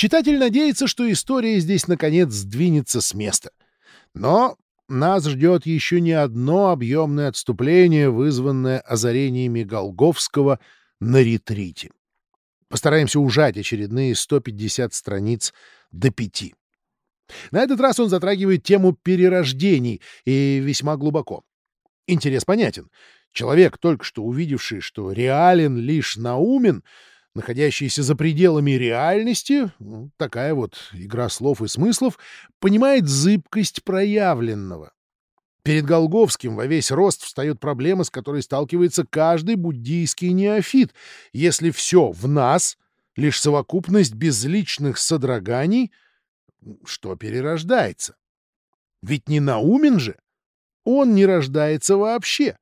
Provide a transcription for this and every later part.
Читатель надеется, что история здесь наконец сдвинется с места. Но нас ждет еще не одно объемное отступление, вызванное озарениями Голговского на ретрите. Постараемся ужать очередные 150 страниц до пяти. На этот раз он затрагивает тему перерождений и весьма глубоко. Интерес понятен. Человек, только что увидевший, что реален лишь наумен, находящийся за пределами реальности, ну, такая вот игра слов и смыслов, понимает зыбкость проявленного. Перед Голговским во весь рост встает проблема, с которой сталкивается каждый буддийский неофит. Если все в нас — лишь совокупность безличных содроганий, что перерождается? Ведь не наумен же. Он не рождается вообще.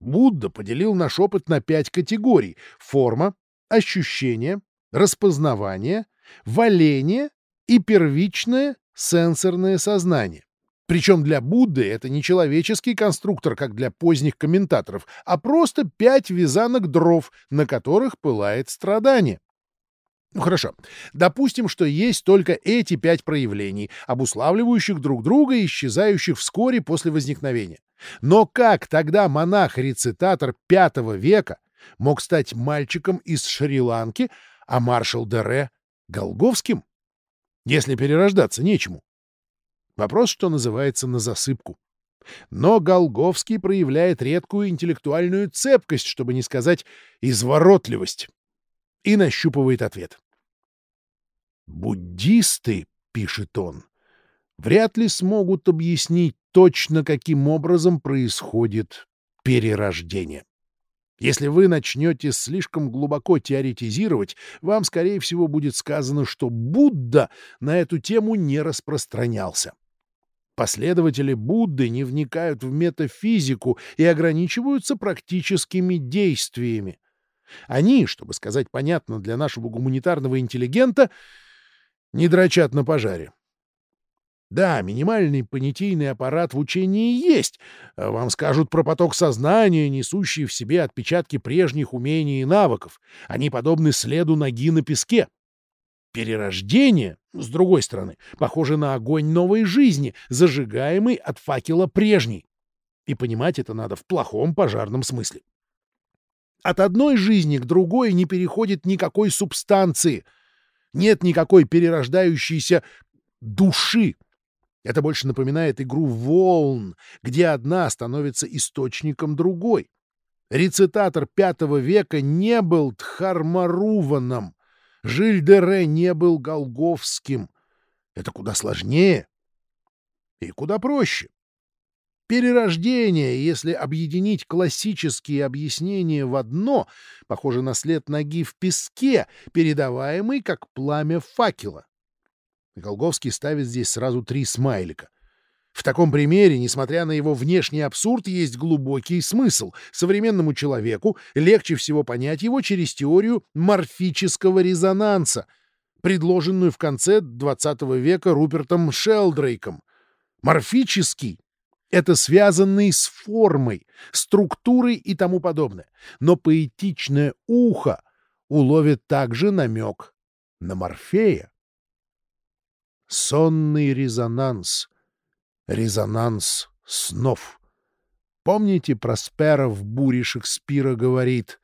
Будда поделил наш опыт на пять категорий — форма, ощущение, распознавание, валение и первичное сенсорное сознание. Причем для Будды это не человеческий конструктор, как для поздних комментаторов, а просто пять вязанок дров, на которых пылает страдание. Ну хорошо, допустим, что есть только эти пять проявлений, обуславливающих друг друга и исчезающих вскоре после возникновения. Но как тогда монах-рецитатор V века мог стать мальчиком из Шри-Ланки, а маршал Дере — Голговским? Если перерождаться нечему. Вопрос, что называется, на засыпку. Но Голговский проявляет редкую интеллектуальную цепкость, чтобы не сказать изворотливость, и нащупывает ответ. «Буддисты», — пишет он, — «вряд ли смогут объяснить точно, каким образом происходит перерождение. Если вы начнете слишком глубоко теоретизировать, вам, скорее всего, будет сказано, что Будда на эту тему не распространялся. Последователи Будды не вникают в метафизику и ограничиваются практическими действиями. Они, чтобы сказать понятно для нашего гуманитарного интеллигента, не дрочат на пожаре. Да, минимальный понятийный аппарат в учении есть. Вам скажут про поток сознания, несущий в себе отпечатки прежних умений и навыков. Они подобны следу ноги на песке. Перерождение, с другой стороны, похоже на огонь новой жизни, зажигаемый от факела прежней. И понимать это надо в плохом пожарном смысле. От одной жизни к другой не переходит никакой субстанции. Нет никакой перерождающейся души. Это больше напоминает игру волн, где одна становится источником другой. Рецитатор V века не был Тхармаруваном, Жиль-де-Ре не был Голговским. Это куда сложнее и куда проще. Перерождение, если объединить классические объяснения в одно, похоже на след ноги в песке, передаваемый как пламя факела. Голговский ставит здесь сразу три смайлика — в таком примере, несмотря на его внешний абсурд, есть глубокий смысл. Современному человеку легче всего понять его через теорию морфического резонанса, предложенную в конце XX века Рупертом Шелдрейком. Морфический — это связанный с формой, структурой и тому подобное. Но поэтичное ухо уловит также намек на Морфея. Сонный резонанс — резонанс снов. Помните, Проспера в «Буре» Шекспира говорит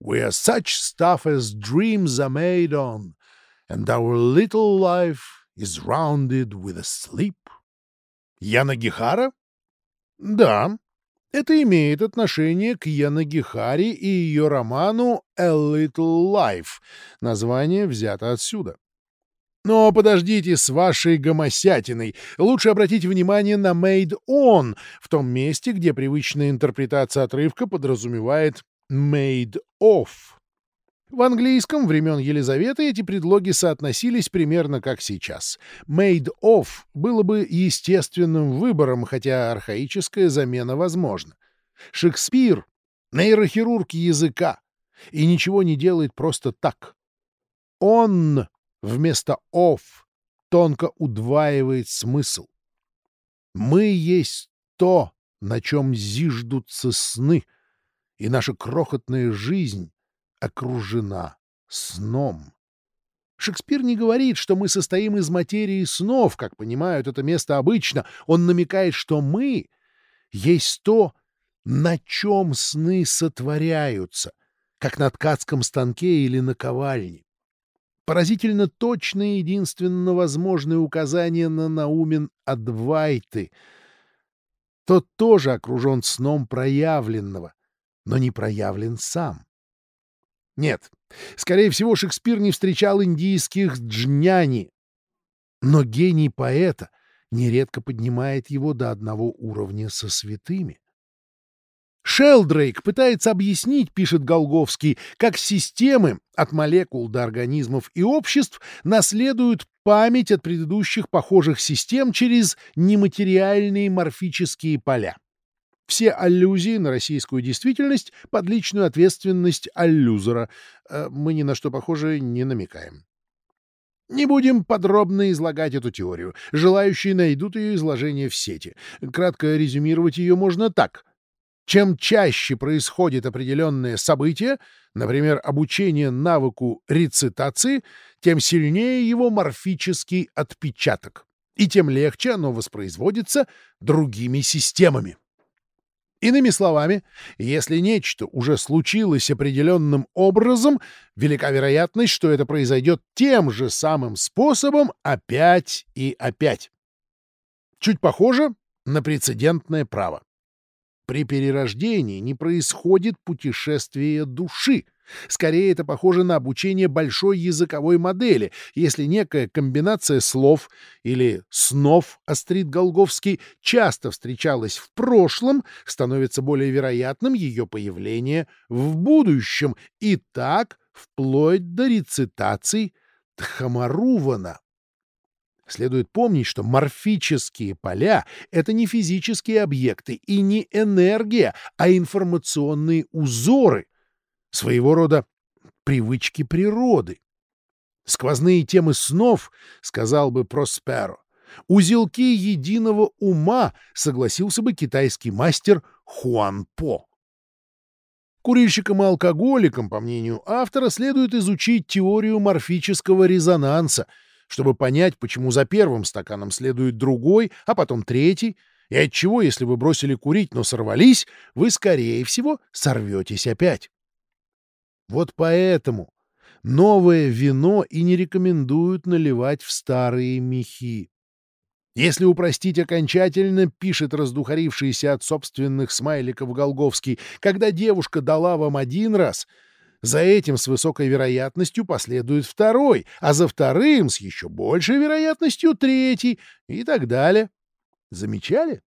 «We are such stuff as dreams are made on, and our little life is rounded with a sleep». Яна Гихара? Да, это имеет отношение к Яна Гихари и ее роману «A Little Life». Название взято отсюда. Но подождите с вашей гомосятиной. Лучше обратите внимание на «made on» в том месте, где привычная интерпретация отрывка подразумевает «made off». В английском времен Елизаветы эти предлоги соотносились примерно как сейчас. «Made off» было бы естественным выбором, хотя архаическая замена возможна. Шекспир — нейрохирург языка и ничего не делает просто так. Он вместо «of» тонко удваивает смысл. Мы есть то, на чем зиждутся сны, и наша крохотная жизнь окружена сном. Шекспир не говорит, что мы состоим из материи снов, как понимают это место обычно. Он намекает, что мы есть то, на чем сны сотворяются, как на ткацком станке или на ковальне. Поразительно точное единственно возможное указание на Наумен Адвайты. Тот тоже окружен сном проявленного, но не проявлен сам. Нет, скорее всего, Шекспир не встречал индийских джняни, но гений поэта нередко поднимает его до одного уровня со святыми. Шелдрейк пытается объяснить, пишет Голговский, как системы от молекул до организмов и обществ наследуют память от предыдущих похожих систем через нематериальные морфические поля. Все аллюзии на российскую действительность под личную ответственность аллюзора. Э, мы ни на что похоже не намекаем. Не будем подробно излагать эту теорию. Желающие найдут ее изложение в сети. Кратко резюмировать ее можно так. Чем чаще происходит определенное событие, например, обучение навыку рецитации, тем сильнее его морфический отпечаток, и тем легче оно воспроизводится другими системами. Иными словами, если нечто уже случилось определенным образом, велика вероятность, что это произойдет тем же самым способом опять и опять. Чуть похоже на прецедентное право. При перерождении не происходит путешествие души. Скорее, это похоже на обучение большой языковой модели, если некая комбинация слов или снов, острит Голговский, часто встречалась в прошлом, становится более вероятным ее появление в будущем, и так вплоть до рецитаций Тхамарувана. Следует помнить, что морфические поля — это не физические объекты и не энергия, а информационные узоры, своего рода привычки природы. Сквозные темы снов, сказал бы Просперо, узелки единого ума, согласился бы китайский мастер Хуан По. Курильщикам и алкоголикам, по мнению автора, следует изучить теорию морфического резонанса — чтобы понять, почему за первым стаканом следует другой, а потом третий, и отчего, если вы бросили курить, но сорвались, вы, скорее всего, сорветесь опять. Вот поэтому новое вино и не рекомендуют наливать в старые мехи. Если упростить окончательно, пишет раздухарившийся от собственных смайликов Голговский, когда девушка дала вам один раз — за этим с высокой вероятностью последует второй, а за вторым с еще большей вероятностью третий и так далее. Замечали?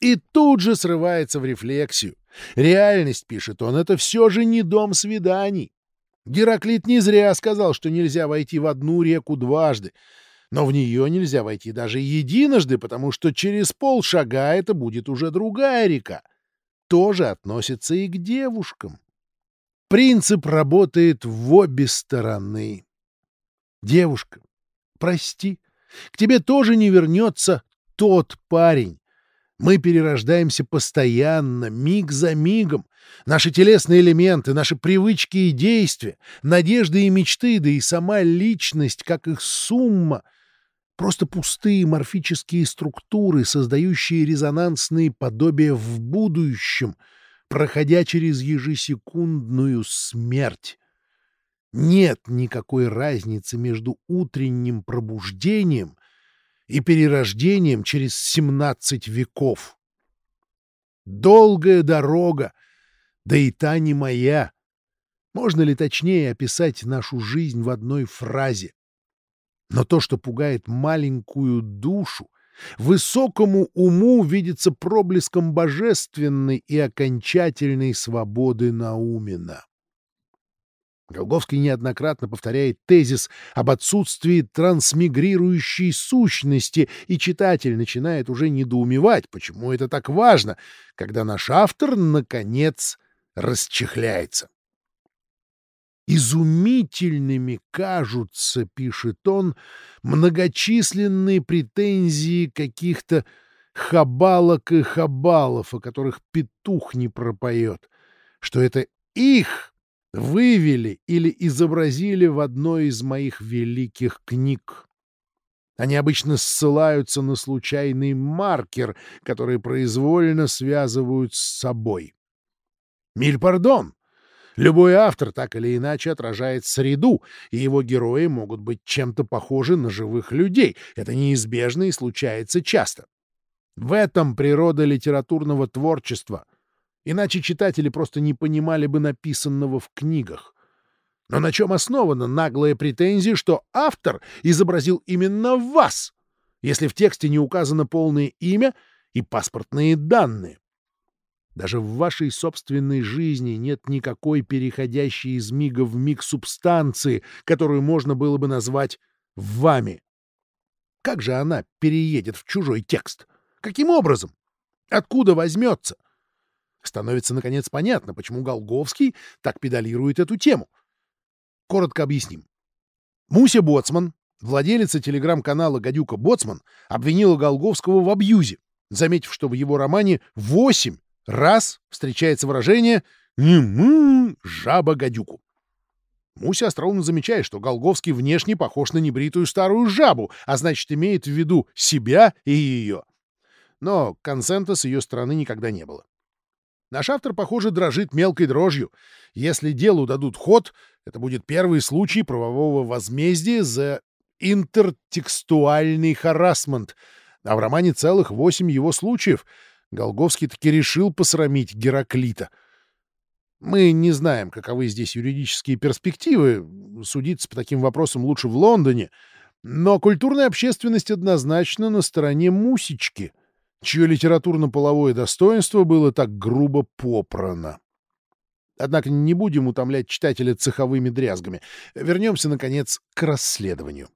И тут же срывается в рефлексию. Реальность, пишет он, это все же не дом свиданий. Гераклит не зря сказал, что нельзя войти в одну реку дважды, но в нее нельзя войти даже единожды, потому что через полшага это будет уже другая река. Тоже относится и к девушкам. Принцип работает в обе стороны. Девушка, прости, к тебе тоже не вернется тот парень. Мы перерождаемся постоянно, миг за мигом. Наши телесные элементы, наши привычки и действия, надежды и мечты, да и сама личность, как их сумма — просто пустые морфические структуры, создающие резонансные подобия в будущем — проходя через ежесекундную смерть. Нет никакой разницы между утренним пробуждением и перерождением через 17 веков. Долгая дорога, да и та не моя. Можно ли точнее описать нашу жизнь в одной фразе? Но то, что пугает маленькую душу, Высокому уму видится проблеском божественной и окончательной свободы Наумина. Голговский неоднократно повторяет тезис об отсутствии трансмигрирующей сущности, и читатель начинает уже недоумевать, почему это так важно, когда наш автор, наконец, расчехляется. Изумительными кажутся, пишет он, многочисленные претензии каких-то хабалок и хабалов, о которых петух не пропоет, что это их вывели или изобразили в одной из моих великих книг. Они обычно ссылаются на случайный маркер, который произвольно связывают с собой. Миль пардон! Любой автор так или иначе отражает среду, и его герои могут быть чем-то похожи на живых людей. Это неизбежно и случается часто. В этом природа литературного творчества. Иначе читатели просто не понимали бы написанного в книгах. Но на чем основана наглая претензия, что автор изобразил именно вас, если в тексте не указано полное имя и паспортные данные? Даже в вашей собственной жизни нет никакой переходящей из мига в миг субстанции, которую можно было бы назвать вами. Как же она переедет в чужой текст? Каким образом? Откуда возьмется? Становится, наконец, понятно, почему Голговский так педалирует эту тему — Коротко объясним. Муся Боцман, владелица телеграм-канала «Гадюка Боцман», обвинила Голговского в абьюзе, заметив, что в его романе восемь раз встречается выражение «м-м, жаба-гадюку». Муся остроумно замечает, что Голговский внешне похож на небритую старую жабу, а значит, имеет в виду себя и ее. Но консента с ее стороны никогда не было. Наш автор, похоже, дрожит мелкой дрожью. Если делу дадут ход, это будет первый случай правового возмездия за интертекстуальный харасмент. А в романе целых восемь его случаев. Голговский таки решил посрамить Гераклита. Мы не знаем, каковы здесь юридические перспективы. Судиться по таким вопросам лучше в Лондоне. Но культурная общественность однозначно на стороне Мусечки — чье литературно-половое достоинство было так грубо попрано. Однако не будем утомлять читателя цеховыми дрязгами. Вернемся, наконец, к расследованию.